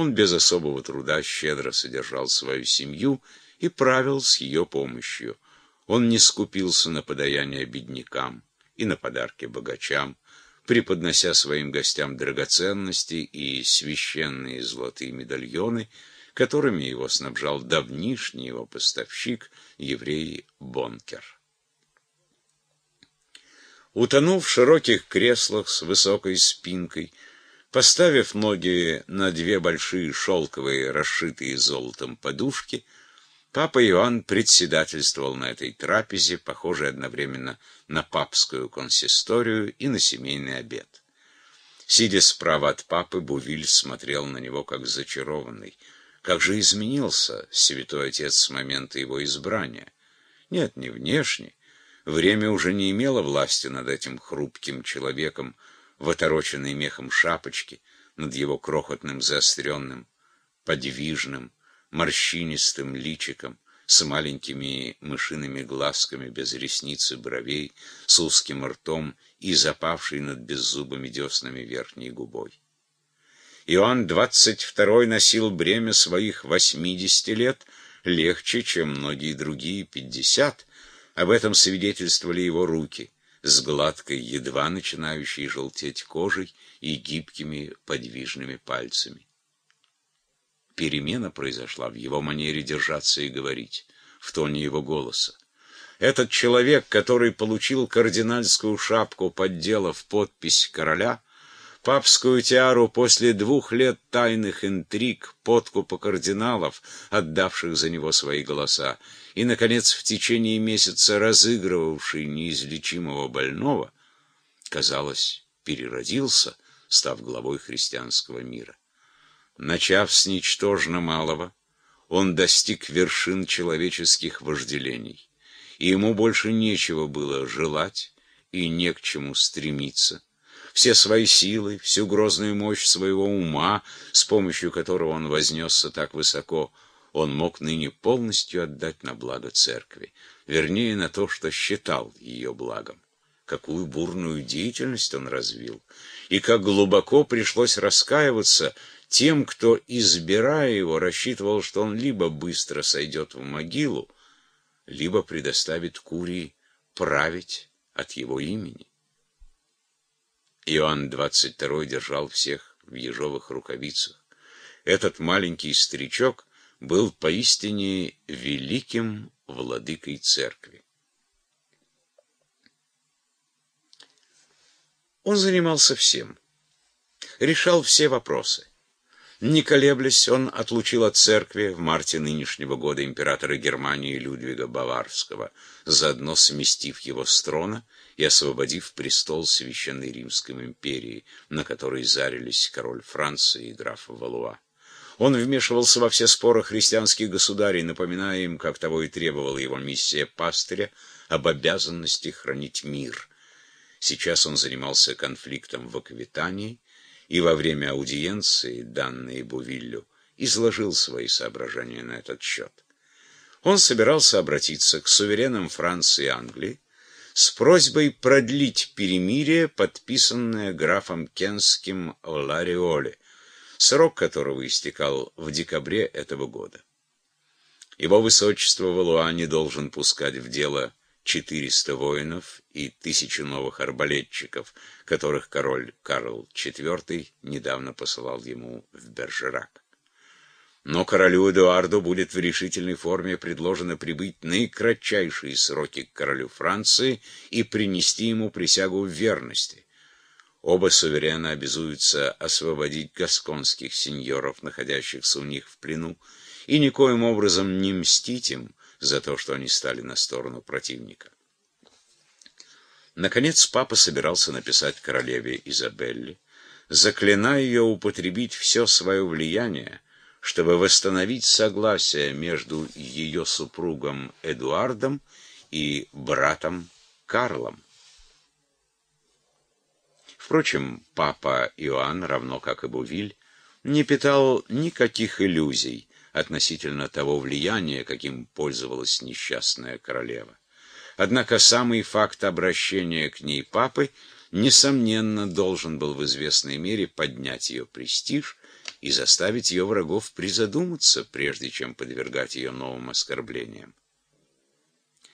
Он без особого труда щедро содержал свою семью и правил с ее помощью. Он не скупился на подаяние беднякам и на подарки богачам, преподнося своим гостям драгоценности и священные золотые медальоны, которыми его снабжал давнишний его поставщик, еврей Бонкер. Утонув в широких креслах с высокой спинкой, поставив ноги на две большие шелковые, расшитые золотом подушки, Папа Иоанн председательствовал на этой трапезе, похожей одновременно на папскую консисторию и на семейный обед. Сидя справа от папы, Бувиль смотрел на него как зачарованный. Как же изменился святой отец с момента его избрания? Нет, не внешне. Время уже не имело власти над этим хрупким человеком в отороченной мехом шапочке, над его крохотным заостренным, подвижным, морщинистым личиком, с маленькими мышиными глазками без ресниц и бровей, с узким ртом и запавшей над беззубыми деснами верхней губой. Иоанн двадцать второй носил бремя своих восьмидесяти лет легче, чем многие другие пятьдесят. Об этом свидетельствовали его руки, с гладкой, едва начинающей желтеть кожей и гибкими подвижными пальцами. Перемена произошла в его манере держаться и говорить, в тоне его голоса. Этот человек, который получил кардинальскую шапку, подделав подпись короля, папскую тиару после двух лет тайных интриг, подкупа кардиналов, отдавших за него свои голоса, и, наконец, в течение месяца разыгрывавший неизлечимого больного, казалось, переродился, став главой христианского мира. Начав с ничтожно малого, он достиг вершин человеческих вожделений, и ему больше нечего было желать и не к чему стремиться. Все свои силы, всю грозную мощь своего ума, с помощью которого он вознесся так высоко, он мог ныне полностью отдать на благо церкви, вернее, на то, что считал ее благом. Какую бурную деятельность он развил, и как глубоко пришлось раскаиваться тем, кто, избирая его, рассчитывал, что он либо быстро сойдет в могилу, либо предоставит Курии править от его имени. Иоанн XXII держал всех в ежовых рукавицах. Этот маленький старичок был поистине великим владыкой церкви. Он занимался всем, решал все вопросы. Не колеблясь, он отлучил от церкви в марте нынешнего года императора Германии Людвига Баварского, заодно сместив его с трона и освободив престол Священной Римской империи, на который зарились король Франции и граф Валуа. Он вмешивался во все споры христианских государей, напоминая им, как того и требовала его миссия пастыря, об обязанности хранить мир. Сейчас он занимался конфликтом в Аквитании, и во время аудиенции, данной Бувиллю, изложил свои соображения на этот счет. Он собирался обратиться к суверенам Франции и Англии с просьбой продлить перемирие, подписанное графом Кенским Лариоле, срок которого истекал в декабре этого года. Его высочество Валуа не должен пускать в дело 400 воинов и тысячу новых арбалетчиков, которых король Карл IV недавно посылал ему в Бержерак. Но королю Эдуарду будет в решительной форме предложено прибыть наикратчайшие сроки к королю Франции и принести ему присягу верности. Оба суверена обязуются освободить гасконских сеньоров, находящихся у них в плену, и никоим образом не мстить им, за то, что они стали на сторону противника. Наконец папа собирался написать королеве Изабелле, заклиная ее употребить все свое влияние, чтобы восстановить согласие между ее супругом Эдуардом и братом Карлом. Впрочем, папа Иоанн, равно как и Бувиль, не питал никаких иллюзий относительно того влияния, каким пользовалась несчастная королева. Однако самый факт обращения к ней папы, несомненно, должен был в известной мере поднять ее престиж и заставить ее врагов призадуматься, прежде чем подвергать ее новым оскорблениям.